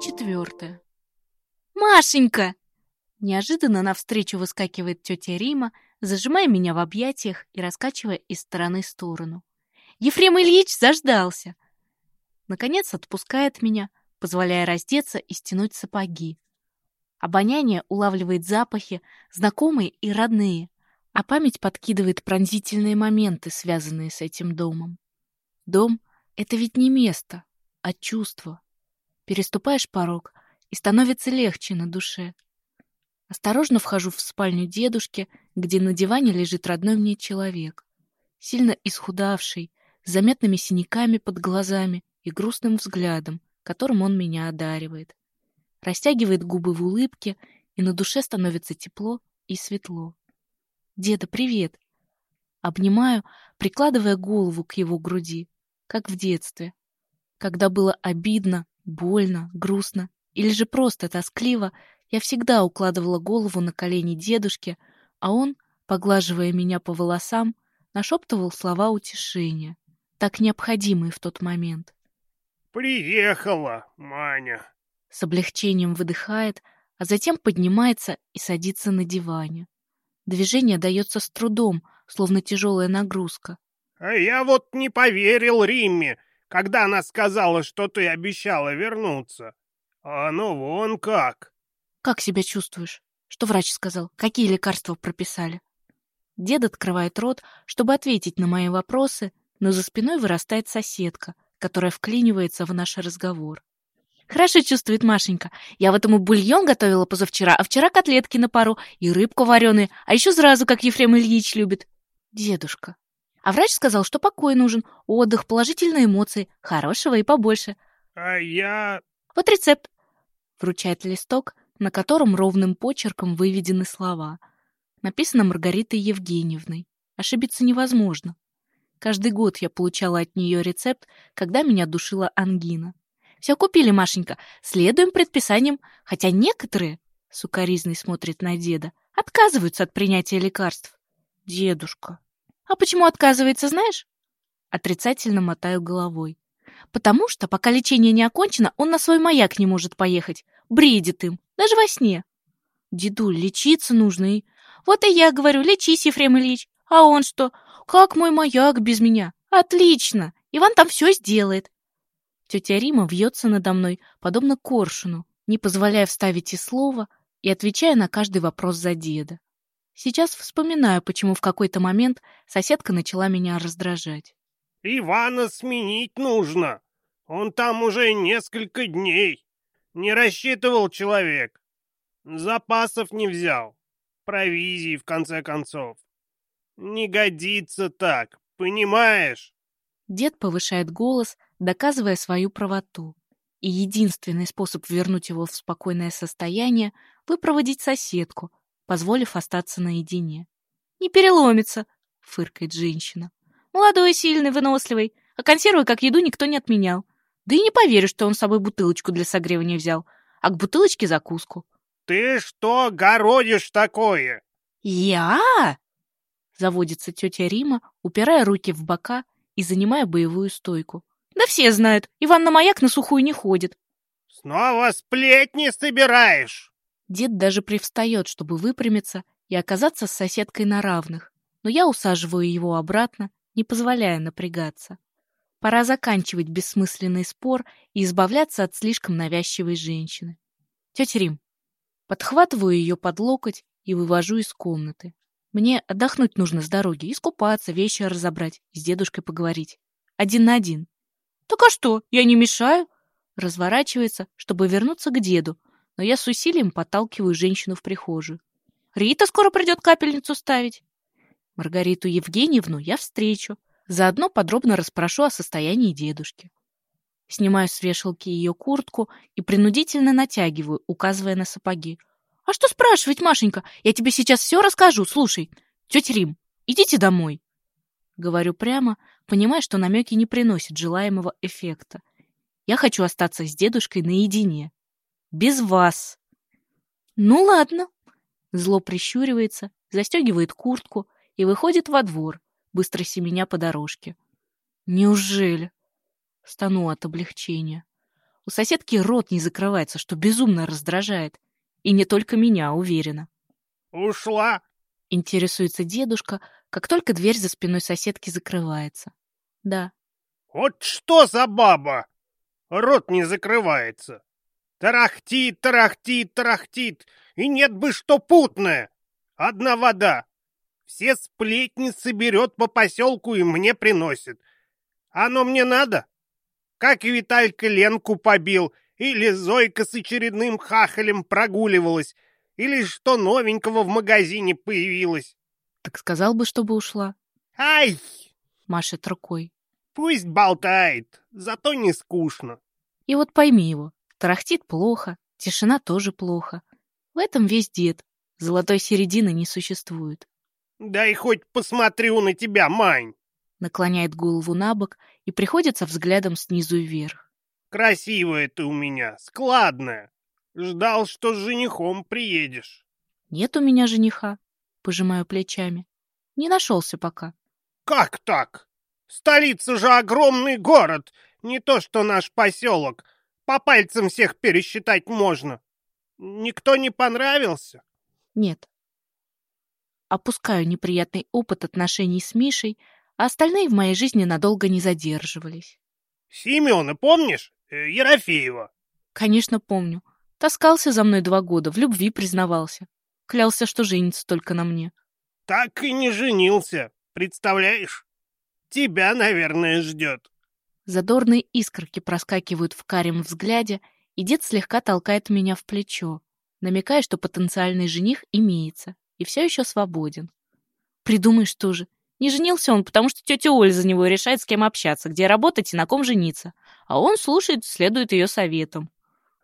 четвертая. «Машенька!» Неожиданно навстречу выскакивает тетя Рима, зажимая меня в объятиях и раскачивая из стороны в сторону. «Ефрем Ильич заждался!» Наконец отпускает меня, позволяя раздеться и стянуть сапоги. Обоняние улавливает запахи, знакомые и родные, а память подкидывает пронзительные моменты, связанные с этим домом. Дом — это ведь не место, а чувство. Переступаешь порог, и становится легче на душе. Осторожно вхожу в спальню дедушки, где на диване лежит родной мне человек. Сильно исхудавший, с заметными синяками под глазами и грустным взглядом, которым он меня одаривает. Растягивает губы в улыбке, и на душе становится тепло и светло. «Деда, привет!» Обнимаю, прикладывая голову к его груди, как в детстве, когда было обидно, больно, грустно или же просто тоскливо, я всегда укладывала голову на колени дедушки, а он, поглаживая меня по волосам, нашептывал слова утешения, так необходимые в тот момент. «Приехала, Маня!» С облегчением выдыхает, а затем поднимается и садится на диване. Движение дается с трудом, словно тяжелая нагрузка. «А я вот не поверил Римме, когда она сказала, что ты обещала вернуться. А ну вон как. Как себя чувствуешь? Что врач сказал? Какие лекарства прописали? Дед открывает рот, чтобы ответить на мои вопросы, но за спиной вырастает соседка, которая вклинивается в наш разговор. Хорошо чувствует Машенька. Я в этом и бульон готовила позавчера, а вчера котлетки на пару и рыбку вареные, а еще сразу, как Ефрем Ильич любит. Дедушка, а врач сказал, что покой нужен, отдых, положительные эмоции, хорошего и побольше. А я... Вот рецепт. Вручает листок, на котором ровным почерком выведены слова. Написано Маргаритой Евгеньевной. Ошибиться невозможно. Каждый год я получала от нее рецепт, когда меня душила ангина. Все купили, Машенька, следуем предписаниям, хотя некоторые, сукаризный смотрит на деда, отказываются от принятия лекарств. Дедушка, а почему отказывается, знаешь? Отрицательно мотаю головой. Потому что, пока лечение не окончено, он на свой маяк не может поехать. Бредит им, даже во сне. Дедуль, лечиться нужно и... Вот и я говорю, лечись, Ефрем Ильич. А он что? Как мой маяк без меня? Отлично! Иван там все сделает. Тетя Рима вьется надо мной, подобно коршуну, не позволяя вставить и слова, и отвечая на каждый вопрос за деда. Сейчас вспоминаю, почему в какой-то момент соседка начала меня раздражать. «Ивана сменить нужно. Он там уже несколько дней. Не рассчитывал человек. Запасов не взял. Провизии, в конце концов. Не годится так, понимаешь?» Дед повышает голос, доказывая свою правоту. И единственный способ вернуть его в спокойное состояние — выпроводить соседку, позволив остаться наедине. «Не переломится», — фыркает женщина. «Молодой, сильный, выносливый, а консервы как еду никто не отменял. Да и не поверю, что он с собой бутылочку для согревания взял, а к бутылочке закуску». «Ты что городишь такое?» «Я?» — заводится тетя Рима, упирая руки в бока и занимая боевую стойку. «Да все знают, Иван на маяк на сухую не ходит». «Снова сплетни собираешь?» Дед даже привстает, чтобы выпрямиться и оказаться с соседкой на равных, но я усаживаю его обратно, не позволяя напрягаться. Пора заканчивать бессмысленный спор и избавляться от слишком навязчивой женщины. Тетя Рим. Подхватываю ее под локоть и вывожу из комнаты. Мне отдохнуть нужно с дороги, искупаться, вещи разобрать с дедушкой поговорить. Один на один. Так а что, я не мешаю? Разворачивается, чтобы вернуться к деду, но я с усилием подталкиваю женщину в прихожую. «Рита скоро придет капельницу ставить». Маргариту Евгеньевну я встречу. Заодно подробно расспрошу о состоянии дедушки. Снимаю с вешалки ее куртку и принудительно натягиваю, указывая на сапоги. «А что спрашивать, Машенька? Я тебе сейчас все расскажу. Слушай, тетя Рим, идите домой». Говорю прямо, понимая, что намеки не приносят желаемого эффекта. Я хочу остаться с дедушкой наедине. Без вас. Ну ладно. Зло прищуривается, застегивает куртку и выходит во двор, быстро семеня по дорожке. Неужели? Стану от облегчения. У соседки рот не закрывается, что безумно раздражает. И не только меня, уверена. «Ушла?» — интересуется дедушка, как только дверь за спиной соседки закрывается. «Да». «Вот что за баба? Рот не закрывается. Тарахтит, тарахтит, тарахтит, и нет бы что путное. Одна вода. Все сплетни соберет по поселку и мне приносит. Оно мне надо? Как Виталька Ленку побил, или Зойка с очередным хахалем прогуливалась, или что новенького в магазине появилось. Так сказал бы, чтобы ушла. Ай! Машет рукой. Пусть болтает, зато не скучно. И вот пойми его, тарахтит плохо, тишина тоже плохо. В этом весь дед. Золотой середины не существует. Дай хоть посмотрю на тебя, Мань. Наклоняет голову на бок и приходится взглядом снизу вверх. Красивая ты у меня, складная. Ждал, что с женихом приедешь. Нет у меня жениха. Пожимаю плечами. Не нашелся пока. Как так? Столица же огромный город, не то что наш поселок. По пальцам всех пересчитать можно. Никто не понравился? Нет. Опускаю неприятный опыт отношений с Мишей, а остальные в моей жизни надолго не задерживались. Семена, помнишь? Э, Ерофеева. Конечно, помню. Таскался за мной два года, в любви признавался. Клялся, что женится только на мне. Так и не женился, представляешь? Тебя, наверное, ждет. Задорные искорки проскакивают в карем взгляде, и дед слегка толкает меня в плечо, намекая, что потенциальный жених имеется и все еще свободен. Придумаешь тоже. Не женился он, потому что тетя Оля за него решает, с кем общаться, где работать и на ком жениться. А он слушает, следует ее советам.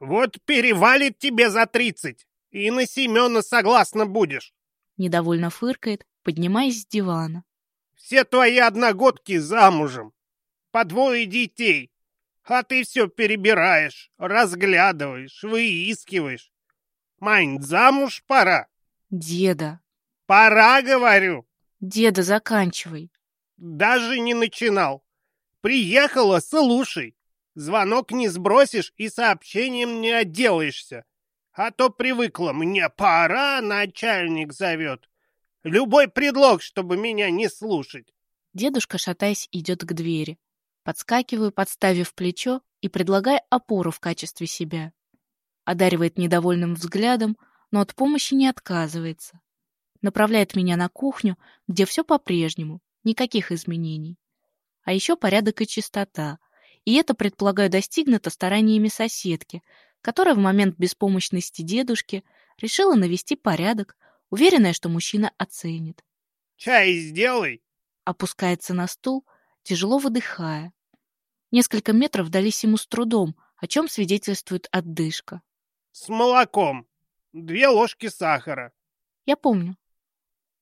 Вот перевалит тебе за тридцать, и на Семена согласна будешь. Недовольно фыркает, поднимаясь с дивана. Все твои одногодки замужем. По двое детей. А ты все перебираешь, разглядываешь, выискиваешь. Мань, замуж пора. Деда. Пора, говорю. Деда, заканчивай. Даже не начинал. Приехала, слушай. Звонок не сбросишь и сообщением не отделаешься. А то привыкла, мне пора, начальник зовет. Любой предлог, чтобы меня не слушать. Дедушка, шатаясь, идет к двери. Подскакиваю, подставив плечо и предлагая опору в качестве себя. Одаривает недовольным взглядом, но от помощи не отказывается. Направляет меня на кухню, где все по-прежнему, никаких изменений. А еще порядок и чистота. И это, предполагаю, достигнуто стараниями соседки, которая в момент беспомощности дедушки решила навести порядок, уверенная, что мужчина оценит. «Чай сделай!» Опускается на стул, тяжело выдыхая. Несколько метров дались ему с трудом, о чем свидетельствует отдышка. «С молоком. Две ложки сахара». «Я помню».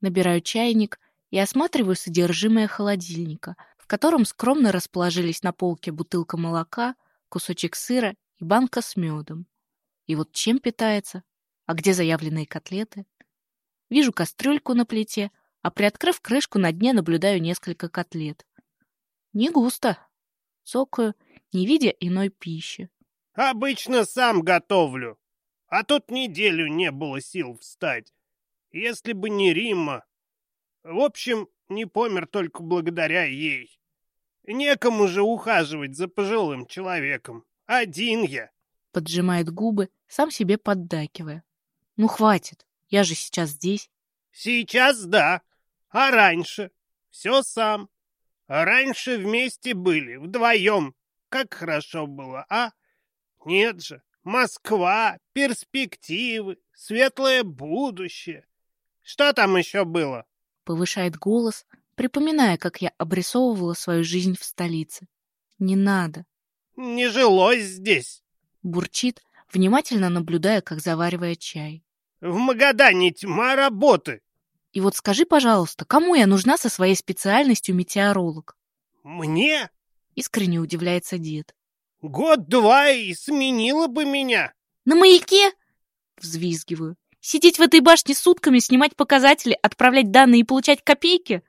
Набираю чайник и осматриваю содержимое холодильника, в котором скромно расположились на полке бутылка молока, кусочек сыра и банка с медом. И вот чем питается? А где заявленные котлеты? Вижу кастрюльку на плите, а приоткрыв крышку на дне наблюдаю несколько котлет. Не густо. Цокаю, не видя иной пищи. Обычно сам готовлю. А тут неделю не было сил встать. Если бы не Римма... В общем, не помер только благодаря ей. Некому же ухаживать за пожилым человеком. Один я. Поджимает губы, сам себе поддакивая. Ну, хватит, я же сейчас здесь. Сейчас да, а раньше? Все сам. А раньше вместе были, вдвоем. Как хорошо было, а? Нет же, Москва, перспективы, светлое будущее. Что там еще было? Повышает голос, припоминая, как я обрисовывала свою жизнь в столице. Не надо. Не жилось здесь. Бурчит, внимательно наблюдая, как заваривая чай. В Магадане тьма работы. И вот скажи, пожалуйста, кому я нужна со своей специальностью метеоролог? Мне? Искренне удивляется дед. Год-два и сменила бы меня. На маяке? Взвизгиваю. Сидеть в этой башне сутками, снимать показатели, отправлять данные и получать копейки?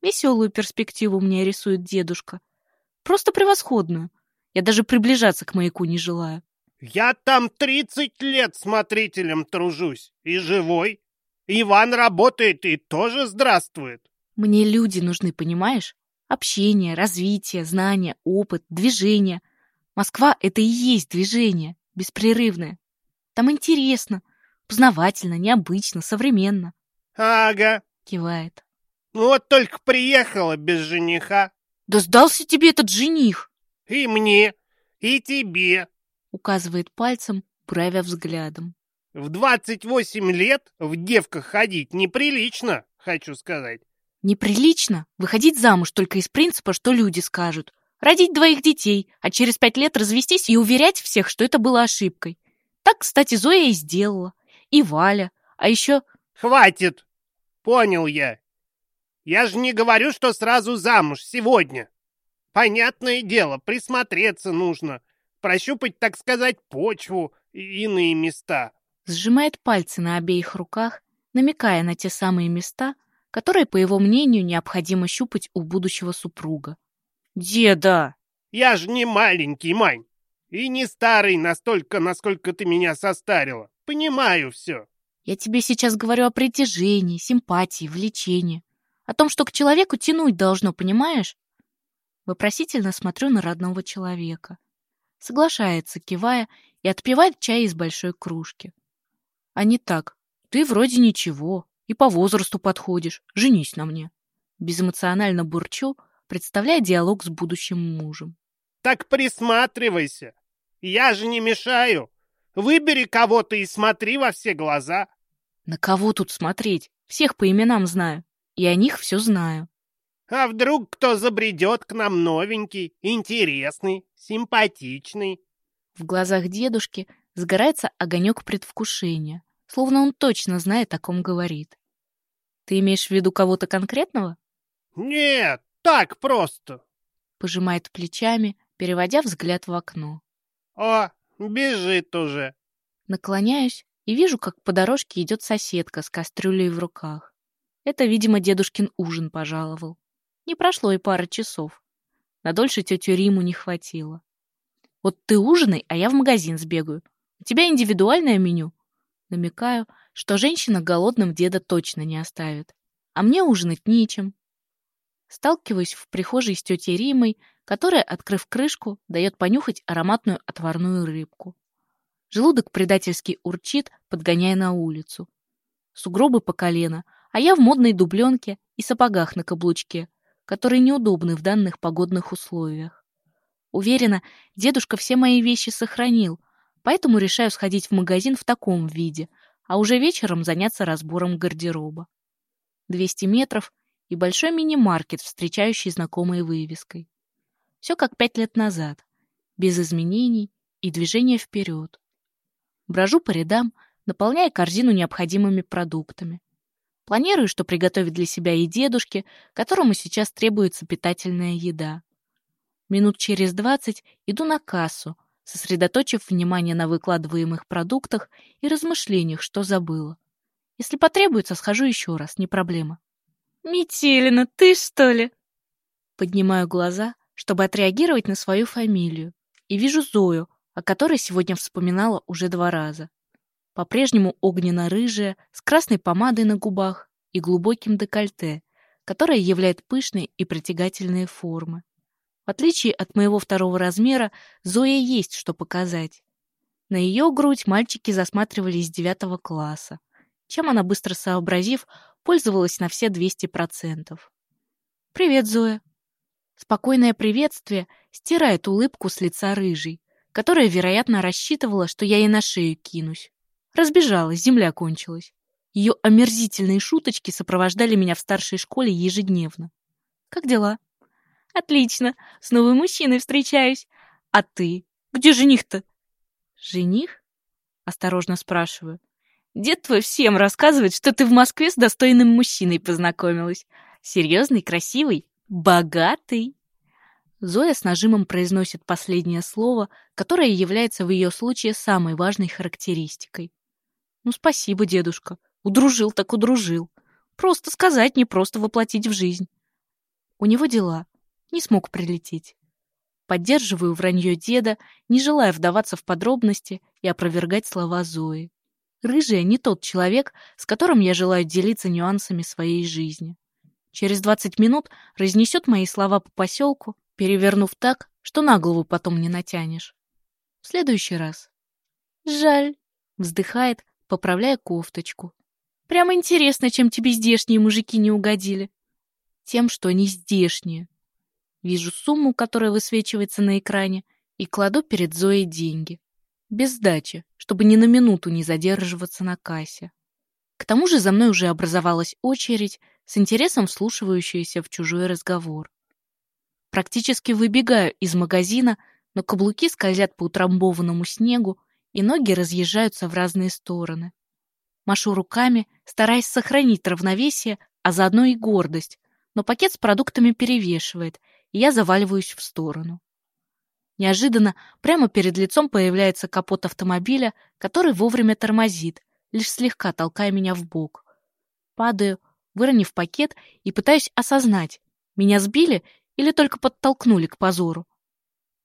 Веселую перспективу мне рисует дедушка. Просто превосходную. Я даже приближаться к маяку не желаю. Я там тридцать лет смотрителем тружусь. И живой. Иван работает и тоже здравствует. Мне люди нужны, понимаешь? Общение, развитие, знания, опыт, движение. Москва — это и есть движение, беспрерывное. Там интересно, познавательно, необычно, современно. Ага, кивает. Вот только приехала без жениха. Да сдался тебе этот жених. И мне, и тебе. Указывает пальцем, правя взглядом. В двадцать восемь лет в девках ходить неприлично, хочу сказать. Неприлично выходить замуж только из принципа, что люди скажут. Родить двоих детей, а через пять лет развестись и уверять всех, что это было ошибкой. Так, кстати, Зоя и сделала. И Валя. А еще... Хватит! Понял я. Я же не говорю, что сразу замуж сегодня. Понятное дело, присмотреться нужно. Прощупать, так сказать, почву и иные места. Сжимает пальцы на обеих руках, намекая на те самые места, которые, по его мнению, необходимо щупать у будущего супруга. «Деда!» «Я же не маленький, Мань, и не старый настолько, насколько ты меня состарила. Понимаю все». «Я тебе сейчас говорю о притяжении, симпатии, влечении, о том, что к человеку тянуть должно, понимаешь?» Вопросительно смотрю на родного человека. Соглашается, кивая, и отпивает чай из большой кружки. А не так. Ты вроде ничего, и по возрасту подходишь. Женись на мне. Безэмоционально бурчу, представляя диалог с будущим мужем. Так присматривайся. Я же не мешаю. Выбери кого-то и смотри во все глаза. На кого тут смотреть? Всех по именам знаю. И о них все знаю. А вдруг кто забредет к нам новенький, интересный, симпатичный? В глазах дедушки сгорается огонек предвкушения словно он точно знает, о ком говорит. Ты имеешь в виду кого-то конкретного? Нет, так просто. Пожимает плечами, переводя взгляд в окно. О, бежит уже. Наклоняюсь и вижу, как по дорожке идет соседка с кастрюлей в руках. Это, видимо, дедушкин ужин пожаловал. Не прошло и пары часов. На дольше тетю Риму не хватило. Вот ты ужинай, а я в магазин сбегаю. У тебя индивидуальное меню. Намекаю, что женщина голодным деда точно не оставит. А мне ужинать нечем. Сталкиваюсь в прихожей с тетей Римой, которая, открыв крышку, дает понюхать ароматную отварную рыбку. Желудок предательски урчит, подгоняя на улицу. Сугробы по колено, а я в модной дубленке и сапогах на каблучке, которые неудобны в данных погодных условиях. Уверена, дедушка все мои вещи сохранил, поэтому решаю сходить в магазин в таком виде, а уже вечером заняться разбором гардероба. 200 метров и большой мини-маркет, встречающий знакомой вывеской. Все как пять лет назад, без изменений и движения вперед. Брожу по рядам, наполняя корзину необходимыми продуктами. Планирую, что приготовить для себя и дедушке, которому сейчас требуется питательная еда. Минут через двадцать иду на кассу, сосредоточив внимание на выкладываемых продуктах и размышлениях, что забыла. Если потребуется, схожу еще раз, не проблема. «Метелина, ты что ли?» Поднимаю глаза, чтобы отреагировать на свою фамилию, и вижу Зою, о которой сегодня вспоминала уже два раза. По-прежнему огненно-рыжая, с красной помадой на губах и глубоким декольте, которое являет пышные и притягательные формы. В отличие от моего второго размера, Зоя есть что показать. На ее грудь мальчики засматривались с девятого класса, чем она, быстро сообразив, пользовалась на все 200%. «Привет, Зоя!» Спокойное приветствие стирает улыбку с лица рыжей, которая, вероятно, рассчитывала, что я ей на шею кинусь. Разбежалась, земля кончилась. Ее омерзительные шуточки сопровождали меня в старшей школе ежедневно. «Как дела?» Отлично, с новым мужчиной встречаюсь. А ты? Где жених-то? Жених? Осторожно спрашиваю. Дед твой всем рассказывает, что ты в Москве с достойным мужчиной познакомилась. Серьезный, красивый, богатый. Зоя с нажимом произносит последнее слово, которое является в ее случае самой важной характеристикой. Ну, спасибо, дедушка. Удружил так удружил. Просто сказать, не просто воплотить в жизнь. У него дела не смог прилететь. Поддерживаю вранье деда, не желая вдаваться в подробности и опровергать слова Зои. Рыжая не тот человек, с которым я желаю делиться нюансами своей жизни. Через 20 минут разнесет мои слова по поселку, перевернув так, что на голову потом не натянешь. В следующий раз. Жаль, вздыхает, поправляя кофточку. Прямо интересно, чем тебе здешние мужики не угодили. Тем, что они здешние. Вижу сумму, которая высвечивается на экране, и кладу перед Зоей деньги. Без сдачи, чтобы ни на минуту не задерживаться на кассе. К тому же за мной уже образовалась очередь, с интересом вслушивающаяся в чужой разговор. Практически выбегаю из магазина, но каблуки скользят по утрамбованному снегу, и ноги разъезжаются в разные стороны. Машу руками, стараясь сохранить равновесие, а заодно и гордость, но пакет с продуктами перевешивает, я заваливаюсь в сторону. Неожиданно прямо перед лицом появляется капот автомобиля, который вовремя тормозит, лишь слегка толкая меня в бок. Падаю, выронив пакет, и пытаюсь осознать, меня сбили или только подтолкнули к позору.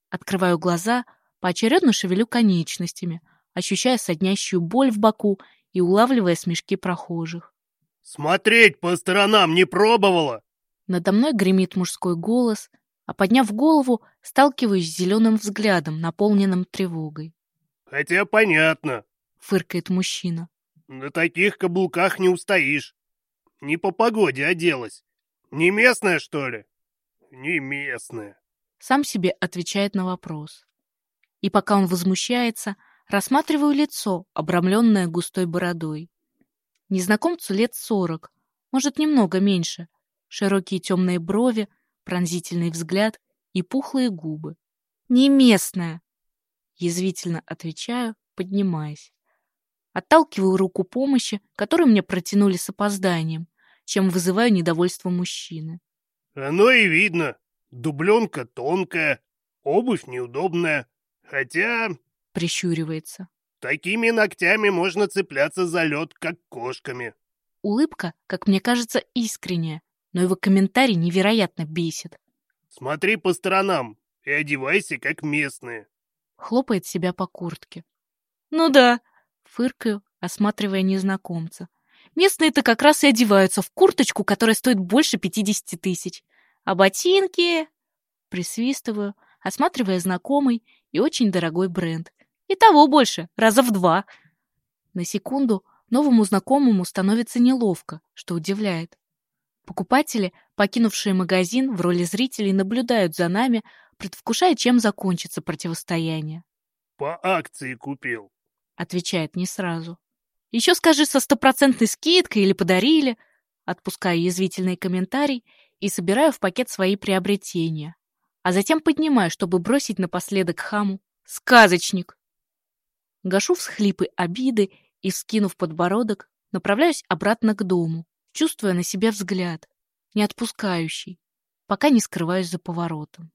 Открываю глаза, поочередно шевелю конечностями, ощущая соднящую боль в боку и улавливая смешки прохожих. «Смотреть по сторонам не пробовала?» Надо мной гремит мужской голос, а подняв голову, сталкиваюсь с зеленым взглядом, наполненным тревогой. «Хотя понятно», — фыркает мужчина. «На таких каблуках не устоишь. Не по погоде оделась. Не местная, что ли?» «Не местная». Сам себе отвечает на вопрос. И пока он возмущается, Рассматриваю лицо, обрамленное густой бородой. Незнакомцу лет сорок, может, немного меньше. Широкие темные брови, пронзительный взгляд и пухлые губы. «Не местная!» Язвительно отвечаю, поднимаясь. Отталкиваю руку помощи, которую мне протянули с опозданием, чем вызываю недовольство мужчины. «Оно и видно. Дубленка тонкая, обувь неудобная. Хотя прищуривается. Такими ногтями можно цепляться за лед, как кошками. Улыбка, как мне кажется, искренняя, но его комментарий невероятно бесит. Смотри по сторонам и одевайся, как местные. Хлопает себя по куртке. Ну да, фыркаю, осматривая незнакомца. Местные-то как раз и одеваются в курточку, которая стоит больше пятидесяти тысяч. А ботинки... Присвистываю, осматривая знакомый и очень дорогой бренд, и того больше, раза в два. На секунду новому знакомому становится неловко, что удивляет. Покупатели, покинувшие магазин, в роли зрителей наблюдают за нами, предвкушая, чем закончится противостояние. «По акции купил», — отвечает не сразу. «Еще скажи, со стопроцентной скидкой или подарили?» Отпускаю язвительный комментарий и собираю в пакет свои приобретения. А затем поднимаю, чтобы бросить напоследок хаму. «Сказочник!» Гашу всхлипы обиды и, вскинув подбородок, направляюсь обратно к дому, чувствуя на себе взгляд, не отпускающий, пока не скрываюсь за поворотом.